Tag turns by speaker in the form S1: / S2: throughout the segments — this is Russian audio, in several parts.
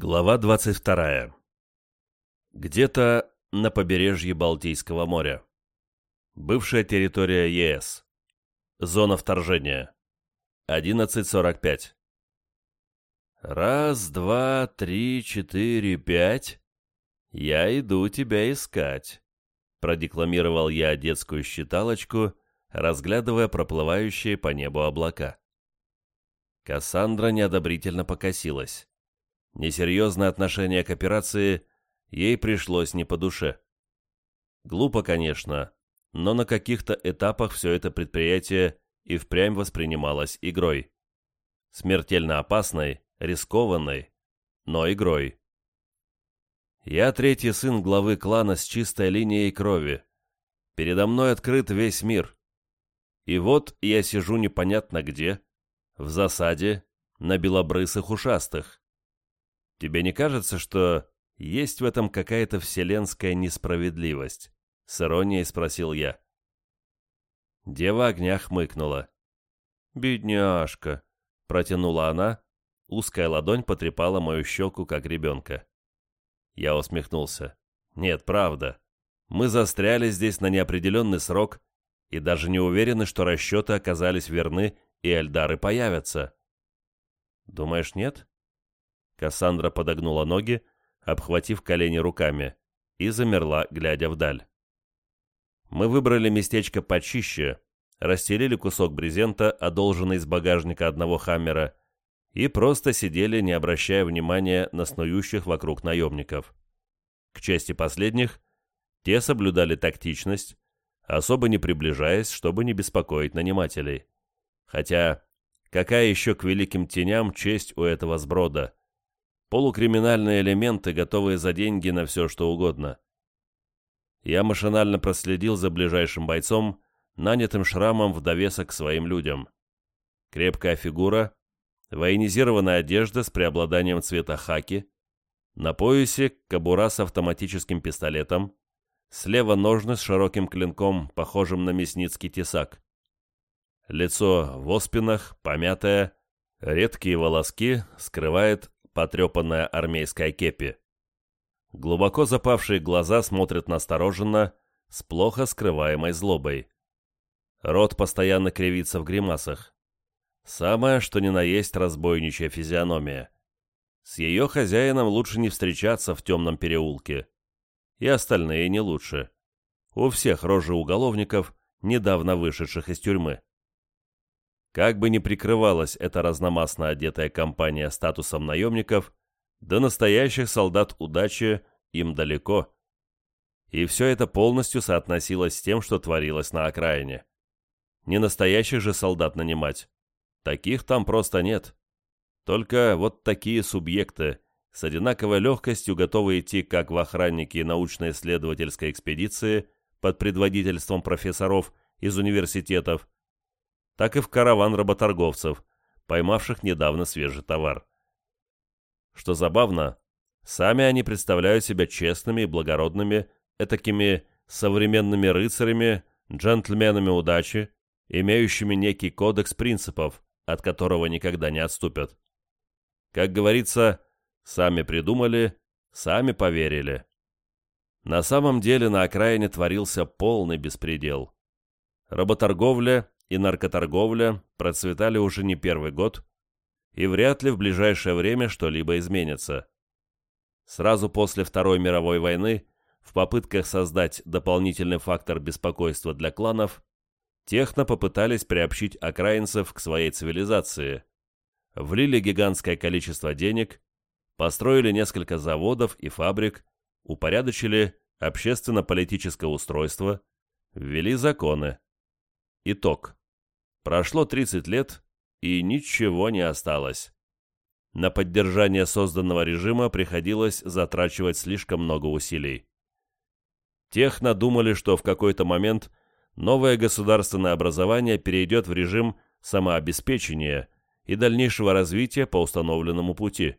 S1: Глава 22. Где-то на побережье Балтийского моря. Бывшая территория ЕС. Зона вторжения. 11.45. Раз, два, три, четыре, пять. Я иду тебя искать. Продекламировал я детскую считалочку, разглядывая проплывающие по небу облака. Кассандра неодобрительно покосилась. Несерьезное отношение к операции ей пришлось не по душе. Глупо, конечно, но на каких-то этапах все это предприятие и впрямь воспринималось игрой. Смертельно опасной, рискованной, но игрой. Я третий сын главы клана с чистой линией крови. Передо мной открыт весь мир. И вот я сижу непонятно где, в засаде, на белобрысых ушастых. Тебе не кажется, что есть в этом какая-то вселенская несправедливость?» — с иронией спросил я. Дева огня хмыкнула. «Бедняжка!» — протянула она. Узкая ладонь потрепала мою щеку, как ребенка. Я усмехнулся. «Нет, правда. Мы застряли здесь на неопределенный срок и даже не уверены, что расчеты оказались верны и Эльдары появятся». «Думаешь, нет?» Кассандра подогнула ноги, обхватив колени руками, и замерла, глядя вдаль. Мы выбрали местечко почище, расстелили кусок брезента, одолженный из багажника одного хаммера, и просто сидели, не обращая внимания на снующих вокруг наемников. К чести последних, те соблюдали тактичность, особо не приближаясь, чтобы не беспокоить нанимателей. Хотя, какая еще к великим теням честь у этого сброда? Полукриминальные элементы, готовые за деньги на все, что угодно. Я машинально проследил за ближайшим бойцом, нанятым шрамом в довесок к своим людям. Крепкая фигура, военизированная одежда с преобладанием цвета хаки, на поясе кобура с автоматическим пистолетом, слева ножны с широким клинком, похожим на мясницкий тесак. Лицо в оспинах, помятое, редкие волоски скрывает потрепанная армейская кепи. Глубоко запавшие глаза смотрят настороженно, с плохо скрываемой злобой. Рот постоянно кривится в гримасах. Самое, что ни на есть разбойничья физиономия. С ее хозяином лучше не встречаться в темном переулке. И остальные не лучше. У всех рожи уголовников, недавно вышедших из тюрьмы. Как бы ни прикрывалась эта разномастно одетая компания статусом наемников, до настоящих солдат удачи им далеко. И все это полностью соотносилось с тем, что творилось на окраине. Не настоящих же солдат нанимать. Таких там просто нет. Только вот такие субъекты, с одинаковой легкостью готовы идти как в охранники научно-исследовательской экспедиции под предводительством профессоров из университетов, так и в караван работорговцев, поймавших недавно свежий товар. Что забавно, сами они представляют себя честными и благородными, этакими современными рыцарями, джентльменами удачи, имеющими некий кодекс принципов, от которого никогда не отступят. Как говорится, сами придумали, сами поверили. На самом деле на окраине творился полный беспредел. Работорговля и наркоторговля процветали уже не первый год, и вряд ли в ближайшее время что-либо изменится. Сразу после Второй мировой войны, в попытках создать дополнительный фактор беспокойства для кланов, техно попытались приобщить окраинцев к своей цивилизации, влили гигантское количество денег, построили несколько заводов и фабрик, упорядочили общественно-политическое устройство, ввели законы. Итог. Прошло 30 лет, и ничего не осталось. На поддержание созданного режима приходилось затрачивать слишком много усилий. Тех надумали, что в какой-то момент новое государственное образование перейдет в режим самообеспечения и дальнейшего развития по установленному пути.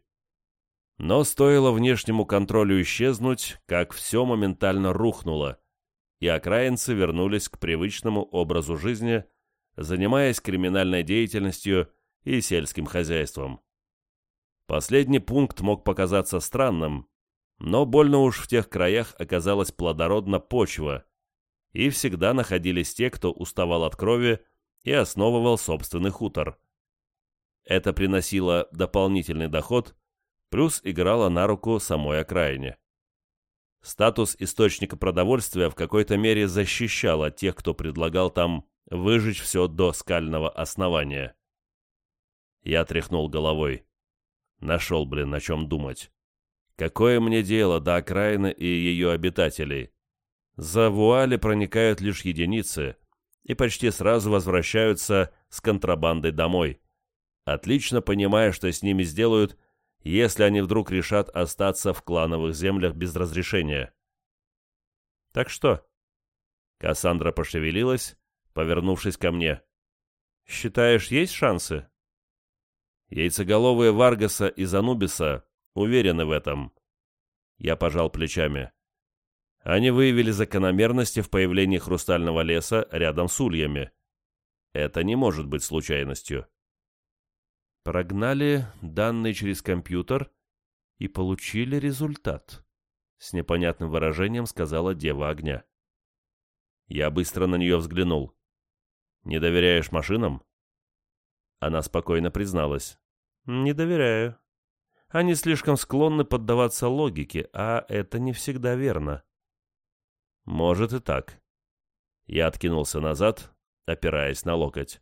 S1: Но стоило внешнему контролю исчезнуть, как все моментально рухнуло, и окраинцы вернулись к привычному образу жизни – занимаясь криминальной деятельностью и сельским хозяйством. Последний пункт мог показаться странным, но больно уж в тех краях оказалась плодородна почва, и всегда находились те, кто уставал от крови и основывал собственный хутор. Это приносило дополнительный доход, плюс играло на руку самой окраине. Статус источника продовольствия в какой-то мере защищал от тех, кто предлагал там выжечь все до скального основания. Я тряхнул головой. Нашел, блин, о чем думать. Какое мне дело до окраины и ее обитателей? За вуали проникают лишь единицы и почти сразу возвращаются с контрабандой домой, отлично понимая, что с ними сделают, если они вдруг решат остаться в клановых землях без разрешения. Так что? Кассандра пошевелилась, повернувшись ко мне. «Считаешь, есть шансы?» Яйцеголовые Варгаса и Занубиса уверены в этом. Я пожал плечами. Они выявили закономерности в появлении хрустального леса рядом с ульями. Это не может быть случайностью. Прогнали данные через компьютер и получили результат. С непонятным выражением сказала Дева Огня. Я быстро на нее взглянул. «Не доверяешь машинам?» Она спокойно призналась. «Не доверяю. Они слишком склонны поддаваться логике, а это не всегда верно». «Может и так». Я откинулся назад, опираясь на локоть.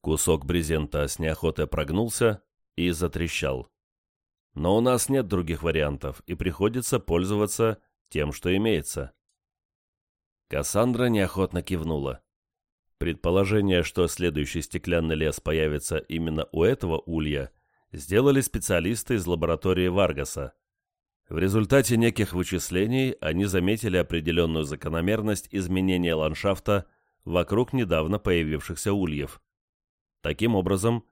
S1: Кусок брезента с неохотой прогнулся и затрещал. Но у нас нет других вариантов, и приходится пользоваться тем, что имеется. Кассандра неохотно кивнула. Предположение, что следующий стеклянный лес появится именно у этого улья, сделали специалисты из лаборатории Варгаса. В результате неких вычислений они заметили определенную закономерность изменения ландшафта вокруг недавно появившихся ульев. Таким образом,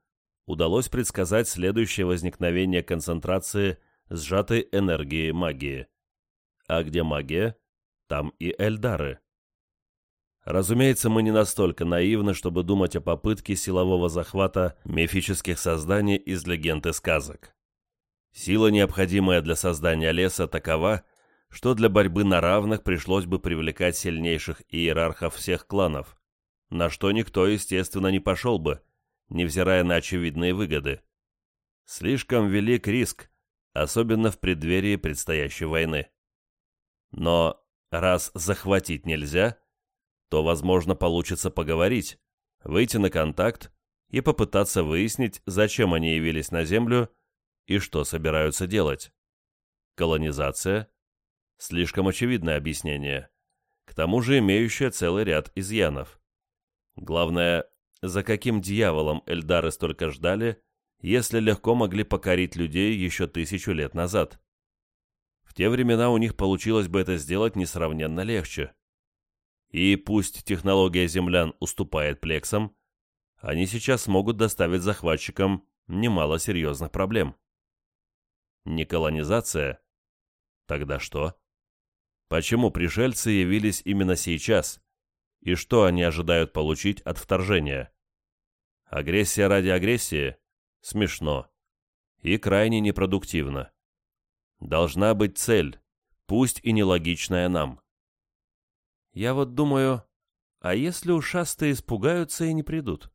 S1: удалось предсказать следующее возникновение концентрации сжатой энергии магии. А где магия, там и эльдары. Разумеется, мы не настолько наивны, чтобы думать о попытке силового захвата мифических созданий из легенд и сказок. Сила, необходимая для создания леса, такова, что для борьбы на равных пришлось бы привлекать сильнейших иерархов всех кланов, на что никто, естественно, не пошел бы, невзирая на очевидные выгоды. Слишком велик риск, особенно в преддверии предстоящей войны. Но раз захватить нельзя – то, возможно, получится поговорить, выйти на контакт и попытаться выяснить, зачем они явились на Землю и что собираются делать. Колонизация – слишком очевидное объяснение, к тому же имеющее целый ряд изъянов. Главное, за каким дьяволом Эльдары столько ждали, если легко могли покорить людей еще тысячу лет назад? В те времена у них получилось бы это сделать несравненно легче. И пусть технология землян уступает плексам, они сейчас могут доставить захватчикам немало серьезных проблем. Не колонизация? Тогда что? Почему пришельцы явились именно сейчас? И что они ожидают получить от вторжения? Агрессия ради агрессии? Смешно. И крайне непродуктивно. Должна быть цель, пусть и нелогичная нам. Я вот думаю, а если ушастые испугаются и не придут?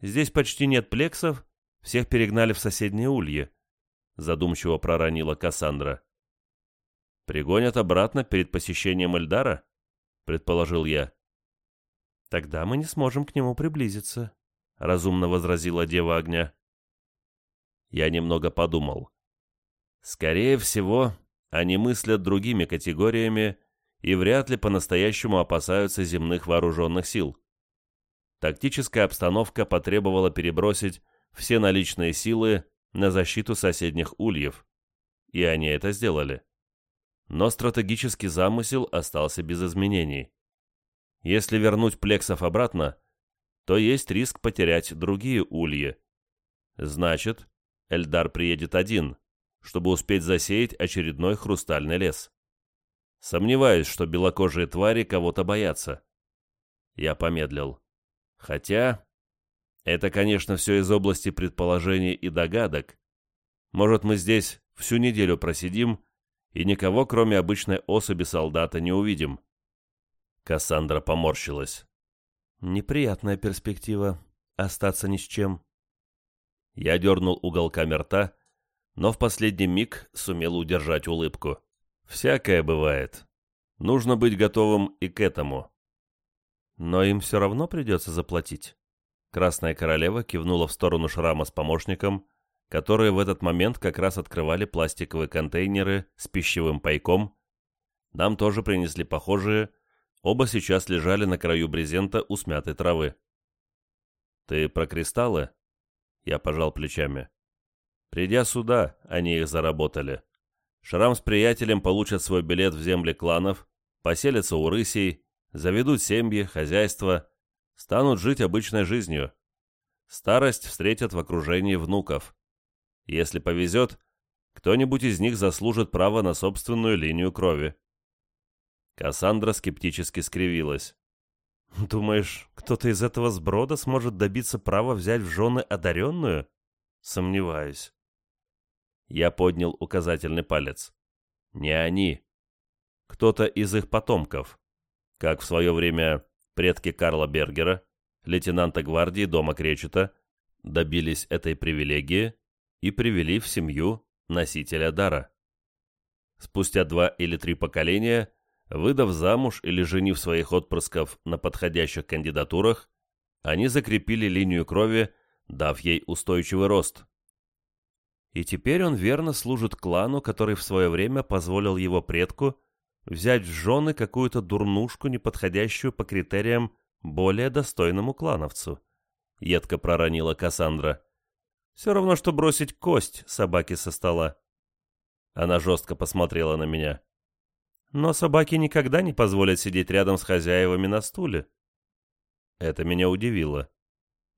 S1: Здесь почти нет плексов, всех перегнали в соседнее улье, задумчиво проронила Кассандра. Пригонят обратно перед посещением Эльдара? предположил я. Тогда мы не сможем к нему приблизиться, разумно возразила Дева Огня. Я немного подумал. Скорее всего, они мыслят другими категориями и вряд ли по-настоящему опасаются земных вооруженных сил. Тактическая обстановка потребовала перебросить все наличные силы на защиту соседних ульев, и они это сделали. Но стратегический замысел остался без изменений. Если вернуть плексов обратно, то есть риск потерять другие ульи. Значит, Эльдар приедет один, чтобы успеть засеять очередной хрустальный лес. Сомневаюсь, что белокожие твари кого-то боятся. Я помедлил. Хотя... Это, конечно, все из области предположений и догадок, Может, мы здесь всю неделю просидим и никого, кроме обычной особи солдата, не увидим?» Кассандра поморщилась. «Неприятная перспектива — остаться ни с чем». Я дернул уголками рта, но в последний миг сумел удержать улыбку. «Всякое бывает. Нужно быть готовым и к этому». «Но им все равно придется заплатить». Красная королева кивнула в сторону шрама с помощником, которые в этот момент как раз открывали пластиковые контейнеры с пищевым пайком. Нам тоже принесли похожие, оба сейчас лежали на краю брезента у смятой травы. «Ты про кристаллы?» Я пожал плечами. Придя сюда, они их заработали. Шрам с приятелем получат свой билет в земли кланов, поселятся у рысей, заведут семьи, хозяйство, станут жить обычной жизнью. Старость встретят в окружении внуков. Если повезет, кто-нибудь из них заслужит право на собственную линию крови. Кассандра скептически скривилась. «Думаешь, кто-то из этого сброда сможет добиться права взять в жены одаренную?» «Сомневаюсь». Я поднял указательный палец. «Не они. Кто-то из их потомков. Как в свое время предки Карла Бергера, лейтенанта гвардии дома Кречета, добились этой привилегии и привели в семью носителя дара. Спустя два или три поколения, выдав замуж или женив своих отпрысков на подходящих кандидатурах, они закрепили линию крови, дав ей устойчивый рост. И теперь он верно служит клану, который в свое время позволил его предку взять в жены какую-то дурнушку, не подходящую по критериям более достойному клановцу. Едко проронила Кассандра. Все равно, что бросить кость собаке со стола. Она жестко посмотрела на меня. Но собаки никогда не позволят сидеть рядом с хозяевами на стуле. Это меня удивило.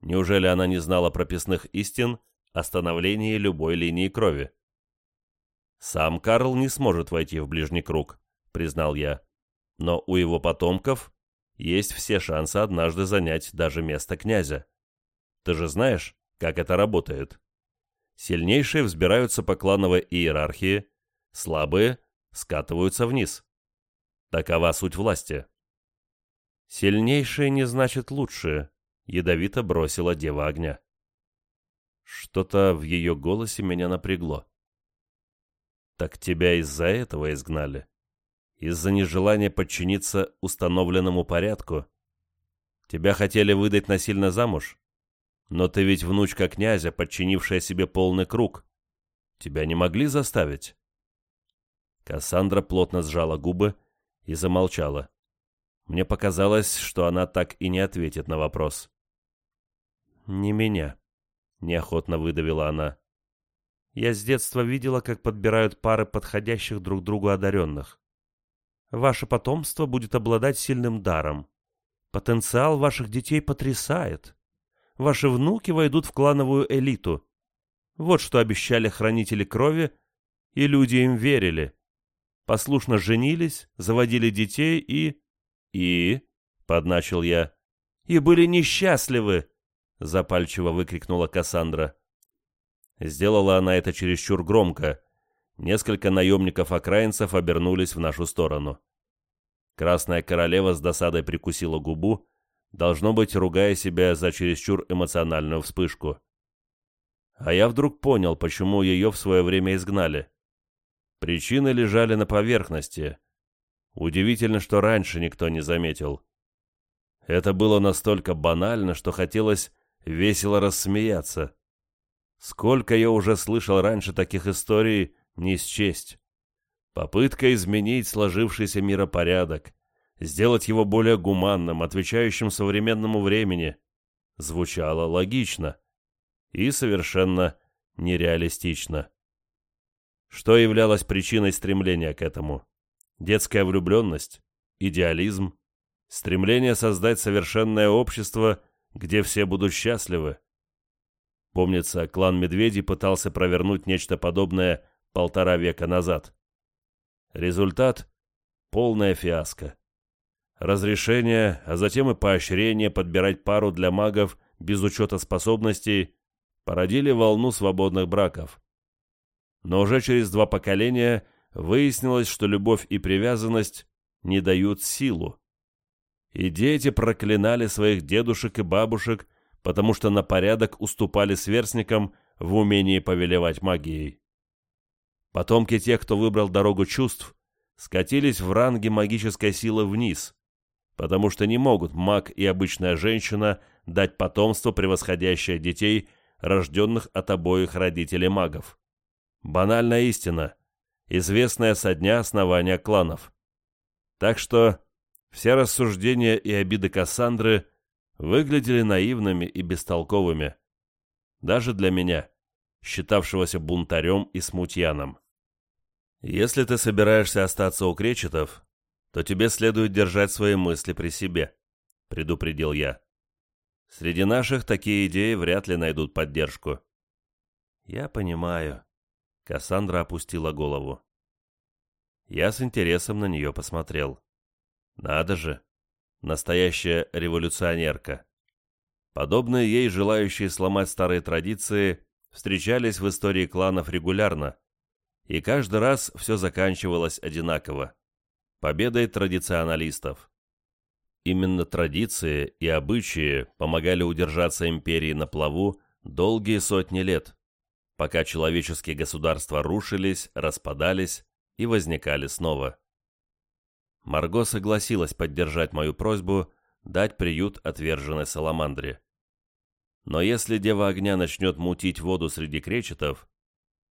S1: Неужели она не знала прописных истин о становлении любой линии крови? Сам Карл не сможет войти в ближний круг, признал я. Но у его потомков есть все шансы однажды занять даже место князя. Ты же знаешь, как это работает. Сильнейшие взбираются по клановой иерархии, слабые скатываются вниз. Такова суть власти. «Сильнейшие не значит лучшие», — ядовито бросила Дева Огня. Что-то в ее голосе меня напрягло. «Так тебя из-за этого изгнали? Из-за нежелания подчиниться установленному порядку? Тебя хотели выдать насильно замуж? Но ты ведь внучка князя, подчинившая себе полный круг. Тебя не могли заставить?» Кассандра плотно сжала губы и замолчала. Мне показалось, что она так и не ответит на вопрос. «Не меня», — неохотно выдавила она. «Я с детства видела, как подбирают пары подходящих друг другу одаренных. Ваше потомство будет обладать сильным даром. Потенциал ваших детей потрясает ваши внуки войдут в клановую элиту. Вот что обещали хранители крови, и люди им верили. Послушно женились, заводили детей и... И... — подначил я. «И были несчастливы!» — запальчиво выкрикнула Кассандра. Сделала она это чересчур громко. Несколько наемников-окраинцев обернулись в нашу сторону. Красная королева с досадой прикусила губу, должно быть, ругая себя за чересчур эмоциональную вспышку. А я вдруг понял, почему ее в свое время изгнали. Причины лежали на поверхности. Удивительно, что раньше никто не заметил. Это было настолько банально, что хотелось весело рассмеяться. Сколько я уже слышал раньше таких историй, не счесть. Попытка изменить сложившийся миропорядок, сделать его более гуманным, отвечающим современному времени, звучало логично и совершенно нереалистично. Что являлось причиной стремления к этому? Детская влюбленность? Идеализм? Стремление создать совершенное общество, где все будут счастливы? Помнится, клан Медведей пытался провернуть нечто подобное полтора века назад. Результат — полная фиаско разрешение, а затем и поощрение подбирать пару для магов без учета способностей породили волну свободных браков. но уже через два поколения выяснилось, что любовь и привязанность не дают силу. И дети проклинали своих дедушек и бабушек, потому что на порядок уступали сверстникам в умении повелевать магией. Потомки тех, кто выбрал дорогу чувств, скатились в ранге магической силы вниз, потому что не могут маг и обычная женщина дать потомство, превосходящее детей, рожденных от обоих родителей магов. Банальная истина, известная со дня основания кланов. Так что все рассуждения и обиды Кассандры выглядели наивными и бестолковыми. Даже для меня, считавшегося бунтарем и смутьяном. Если ты собираешься остаться у кречетов, то тебе следует держать свои мысли при себе, предупредил я. Среди наших такие идеи вряд ли найдут поддержку. Я понимаю. Кассандра опустила голову. Я с интересом на нее посмотрел. Надо же, настоящая революционерка. Подобные ей желающие сломать старые традиции встречались в истории кланов регулярно, и каждый раз все заканчивалось одинаково – победой традиционалистов. Именно традиции и обычаи помогали удержаться империи на плаву долгие сотни лет, пока человеческие государства рушились, распадались и возникали снова. Марго согласилась поддержать мою просьбу дать приют отверженной саламандре. Но если Дева Огня начнет мутить воду среди кречетов,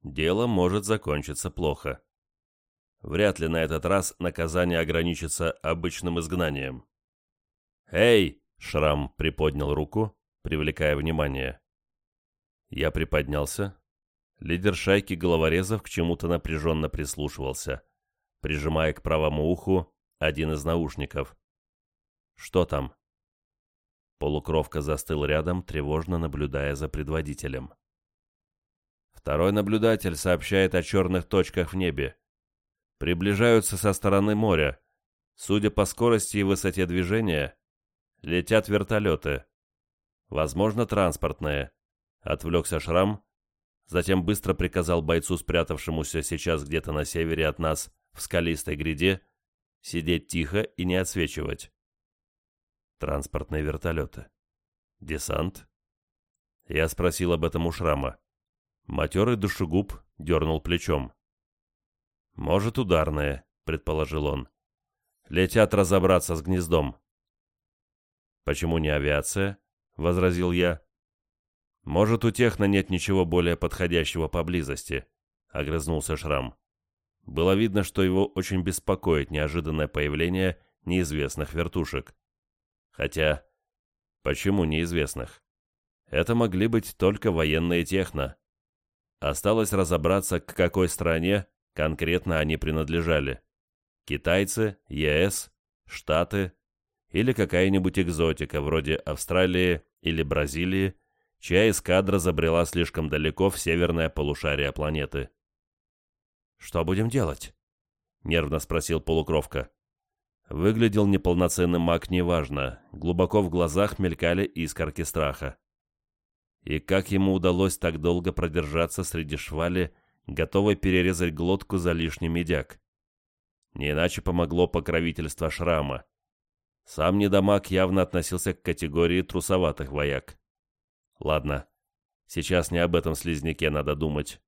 S1: дело может закончиться плохо. Вряд ли на этот раз наказание ограничится обычным изгнанием. «Эй!» — Шрам приподнял руку, привлекая внимание. Я приподнялся. Лидер шайки головорезов к чему-то напряженно прислушивался, прижимая к правому уху один из наушников. «Что там?» Полукровка застыл рядом, тревожно наблюдая за предводителем. Второй наблюдатель сообщает о черных точках в небе. Приближаются со стороны моря. Судя по скорости и высоте движения, летят вертолеты. Возможно, транспортные. Отвлекся Шрам, затем быстро приказал бойцу, спрятавшемуся сейчас где-то на севере от нас, в скалистой гряде, сидеть тихо и не отсвечивать. Транспортные вертолеты. Десант? Я спросил об этом у Шрама. Матерый душегуб дернул плечом. «Может, ударные», — предположил он. «Летят разобраться с гнездом». «Почему не авиация?» — возразил я. «Может, у Техно нет ничего более подходящего поблизости», — огрызнулся Шрам. Было видно, что его очень беспокоит неожиданное появление неизвестных вертушек. Хотя, почему неизвестных? Это могли быть только военные техно. Осталось разобраться, к какой стране конкретно они принадлежали. Китайцы, ЕС, Штаты или какая-нибудь экзотика вроде Австралии или Бразилии, чья эскадра забрела слишком далеко в северное полушарие планеты. «Что будем делать?» — нервно спросил полукровка. Выглядел неполноценный маг неважно, глубоко в глазах мелькали искорки страха. И как ему удалось так долго продержаться среди швали, готовой перерезать глотку за лишний медяк? Не иначе помогло покровительство шрама. Сам недомаг явно относился к категории трусоватых вояк. Ладно, сейчас не об этом слизняке надо думать.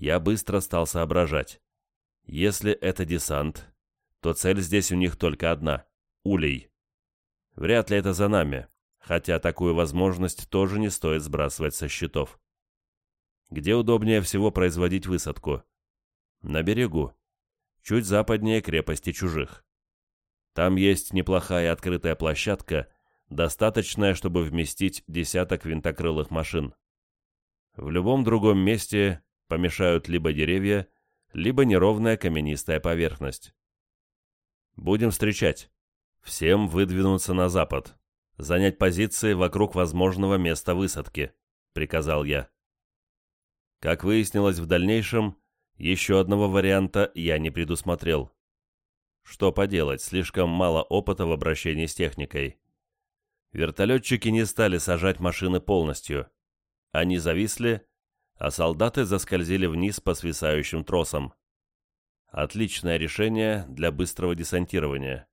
S1: Я быстро стал соображать. Если это десант, то цель здесь у них только одна — улей. Вряд ли это за нами, хотя такую возможность тоже не стоит сбрасывать со счетов. Где удобнее всего производить высадку? На берегу, чуть западнее крепости чужих. Там есть неплохая открытая площадка, достаточная, чтобы вместить десяток винтокрылых машин. В любом другом месте помешают либо деревья, либо неровная каменистая поверхность. Будем встречать. Всем выдвинуться на запад. Занять позиции вокруг возможного места высадки, приказал я. Как выяснилось в дальнейшем, еще одного варианта я не предусмотрел. Что поделать, слишком мало опыта в обращении с техникой. Вертолетчики не стали сажать машины полностью. Они зависли, а солдаты заскользили вниз по свисающим тросам. Отличное решение для быстрого десантирования.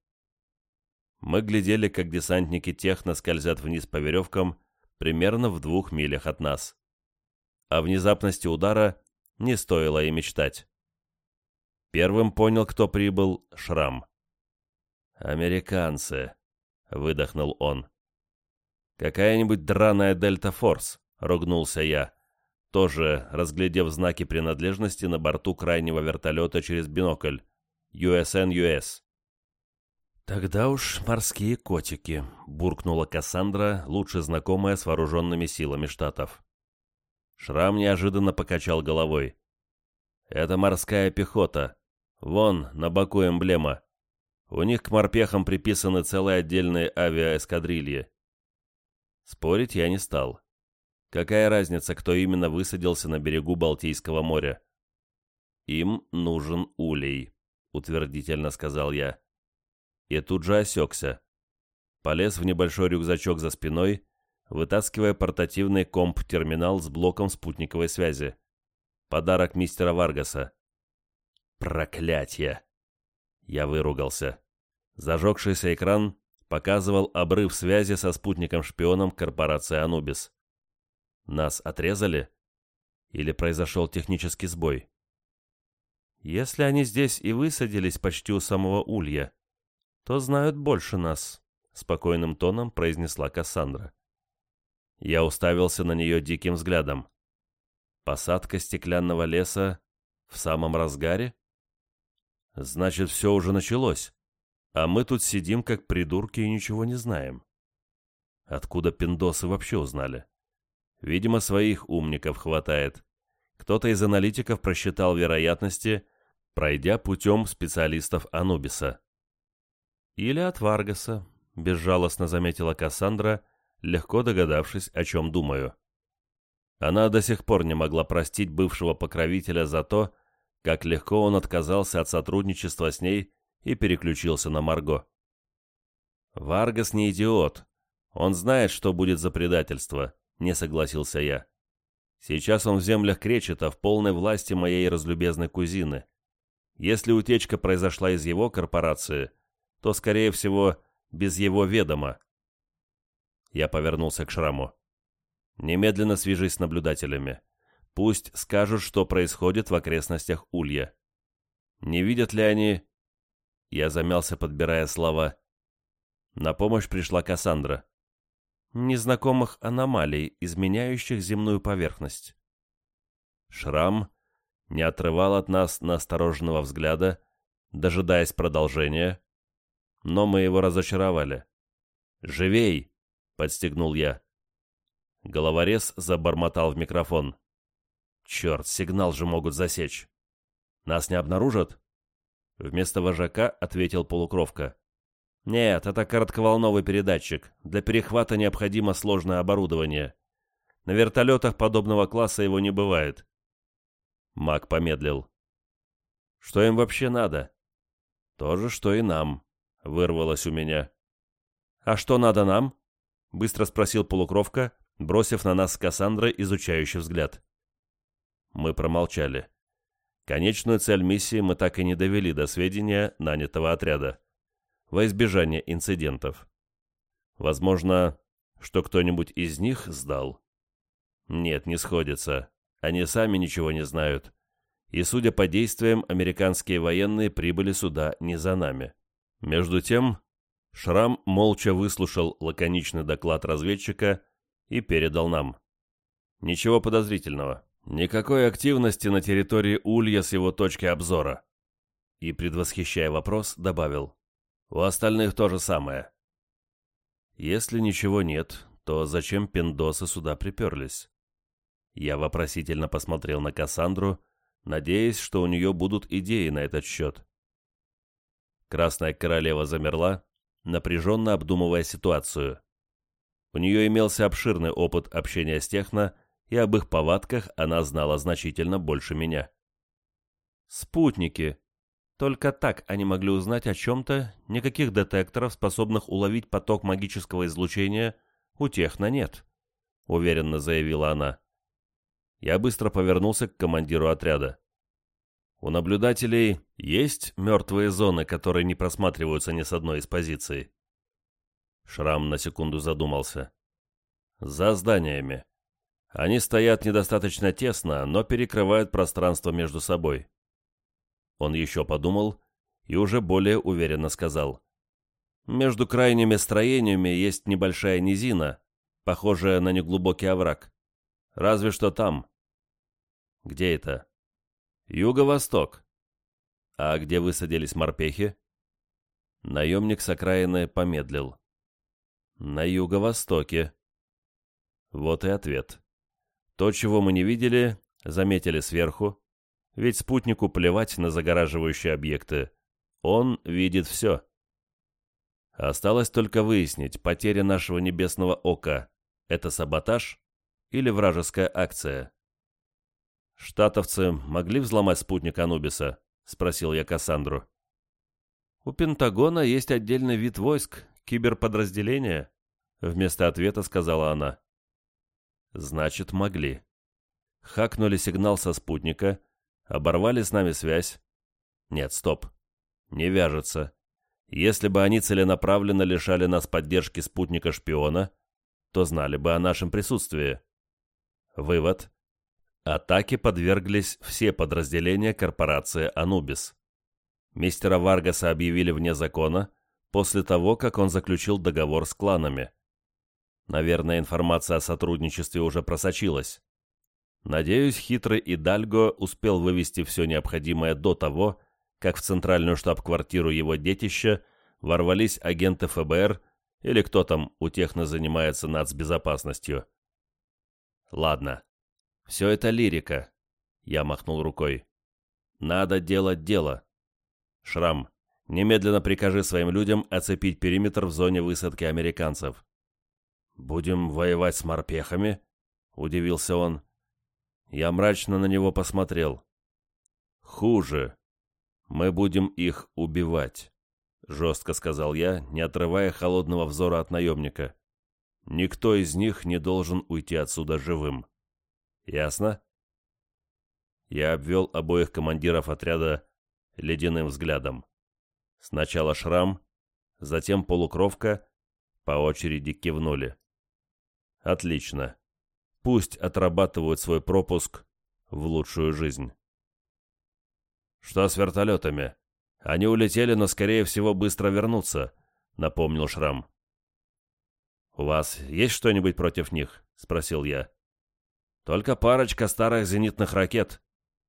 S1: Мы глядели, как десантники техно скользят вниз по веревкам примерно в двух милях от нас. О внезапности удара не стоило и мечтать. Первым понял, кто прибыл, Шрам. «Американцы», — выдохнул он. «Какая-нибудь драная Дельта Форс», — ругнулся я, тоже разглядев знаки принадлежности на борту крайнего вертолета через бинокль. USN-US. «Тогда уж морские котики», — буркнула Кассандра, лучше знакомая с вооруженными силами Штатов. Шрам неожиданно покачал головой. «Это морская пехота. Вон, на боку эмблема. У них к морпехам приписаны целые отдельные авиаэскадрильи. Спорить я не стал. Какая разница, кто именно высадился на берегу Балтийского моря? «Им нужен улей», — утвердительно сказал я. И тут же осекся. Полез в небольшой рюкзачок за спиной, вытаскивая портативный комп-терминал с блоком спутниковой связи. Подарок мистера Варгаса. Проклятье! Я выругался. Зажегшийся экран показывал обрыв связи со спутником-шпионом корпорации «Анубис». Нас отрезали? Или произошел технический сбой? Если они здесь и высадились почти у самого улья, то знают больше нас, — спокойным тоном произнесла Кассандра. Я уставился на нее диким взглядом. Посадка стеклянного леса в самом разгаре? Значит, все уже началось. А мы тут сидим как придурки и ничего не знаем. Откуда пиндосы вообще узнали? Видимо, своих умников хватает. Кто-то из аналитиков просчитал вероятности, пройдя путем специалистов Анубиса. Или от Варгаса, безжалостно заметила Кассандра, легко догадавшись, о чем думаю. Она до сих пор не могла простить бывшего покровителя за то, как легко он отказался от сотрудничества с ней и переключился на Марго. «Варгас не идиот. Он знает, что будет за предательство», — не согласился я. «Сейчас он в землях Кречета в полной власти моей разлюбезной кузины. Если утечка произошла из его корпорации, то, скорее всего, без его ведома». Я повернулся к Шраму. «Немедленно свяжись с наблюдателями. Пусть скажут, что происходит в окрестностях Улья. Не видят ли они я замялся, подбирая слова. На помощь пришла Кассандра. Незнакомых аномалий, изменяющих земную поверхность. Шрам не отрывал от нас настороженного взгляда, дожидаясь продолжения, но мы его разочаровали. «Живей!» — подстегнул я. Головорез забормотал в микрофон. «Черт, сигнал же могут засечь. Нас не обнаружат?» Вместо вожака ответил полукровка. «Нет, это коротковолновый передатчик. Для перехвата необходимо сложное оборудование. На вертолетах подобного класса его не бывает». Маг помедлил. «Что им вообще надо?» «То же, что и нам», — вырвалось у меня. «А что надо нам?» — быстро спросил полукровка, бросив на нас с Кассандрой изучающий взгляд. Мы промолчали. Конечную цель миссии мы так и не довели до сведения нанятого отряда. Во избежание инцидентов. Возможно, что кто-нибудь из них сдал. Нет, не сходится. Они сами ничего не знают. И, судя по действиям, американские военные прибыли сюда не за нами. Между тем, Шрам молча выслушал лаконичный доклад разведчика и передал нам. Ничего подозрительного. Никакой активности на территории Улья с его точки обзора. И, предвосхищая вопрос, добавил. У остальных то же самое. Если ничего нет, то зачем пиндосы сюда приперлись? Я вопросительно посмотрел на Кассандру, надеясь, что у нее будут идеи на этот счет. Красная королева замерла, напряженно обдумывая ситуацию. У нее имелся обширный опыт общения с техно, и об их повадках она знала значительно больше меня. Спутники. Только так они могли узнать о чем-то, никаких детекторов, способных уловить поток магического излучения, у техно нет, уверенно заявила она. Я быстро повернулся к командиру отряда. У наблюдателей есть мертвые зоны, которые не просматриваются ни с одной из позиций. Шрам на секунду задумался. За зданиями. Они стоят недостаточно тесно, но перекрывают пространство между собой. Он еще подумал и уже более уверенно сказал. Между крайними строениями есть небольшая низина, похожая на неглубокий овраг. Разве что там. Где это? Юго-восток. А где высадились морпехи? Наемник с окраины помедлил. На юго-востоке. Вот и ответ. То, чего мы не видели, заметили сверху, ведь спутнику плевать на загораживающие объекты. Он видит все. Осталось только выяснить, потеря нашего небесного ока — это саботаж или вражеская акция? «Штатовцы могли взломать спутник Анубиса?» — спросил я Кассандру. «У Пентагона есть отдельный вид войск, киберподразделения», — вместо ответа сказала она. Значит, могли. Хакнули сигнал со спутника, оборвали с нами связь. Нет, стоп. Не вяжется. Если бы они целенаправленно лишали нас поддержки спутника-шпиона, то знали бы о нашем присутствии. Вывод. Атаке подверглись все подразделения корпорации «Анубис». Мистера Варгаса объявили вне закона после того, как он заключил договор с кланами. Наверное, информация о сотрудничестве уже просочилась. Надеюсь, хитрый Идальго успел вывести все необходимое до того, как в центральную штаб-квартиру его детища ворвались агенты ФБР или кто там у техно занимается нацбезопасностью. Ладно, все это лирика, я махнул рукой. Надо делать дело. Шрам, немедленно прикажи своим людям оцепить периметр в зоне высадки американцев. «Будем воевать с морпехами?» — удивился он. Я мрачно на него посмотрел. «Хуже. Мы будем их убивать», — жестко сказал я, не отрывая холодного взора от наемника. «Никто из них не должен уйти отсюда живым. Ясно?» Я обвел обоих командиров отряда ледяным взглядом. Сначала Шрам, затем Полукровка по очереди кивнули. Отлично. Пусть отрабатывают свой пропуск в лучшую жизнь. Что с вертолетами? Они улетели, но, скорее всего, быстро вернутся, напомнил Шрам. «У вас есть что-нибудь против них?» — спросил я. «Только парочка старых зенитных ракет.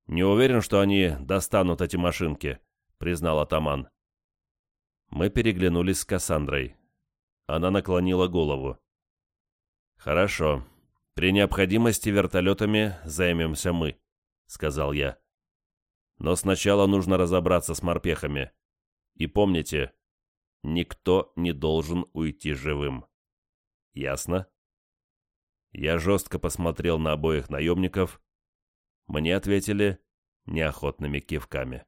S1: Не уверен, что они достанут эти машинки», — признал атаман. Мы переглянулись с Кассандрой. Она наклонила голову. «Хорошо. При необходимости вертолетами займемся мы», — сказал я. «Но сначала нужно разобраться с морпехами. И помните, никто не должен уйти живым. Ясно?» Я жестко посмотрел на обоих наемников. Мне ответили неохотными кивками.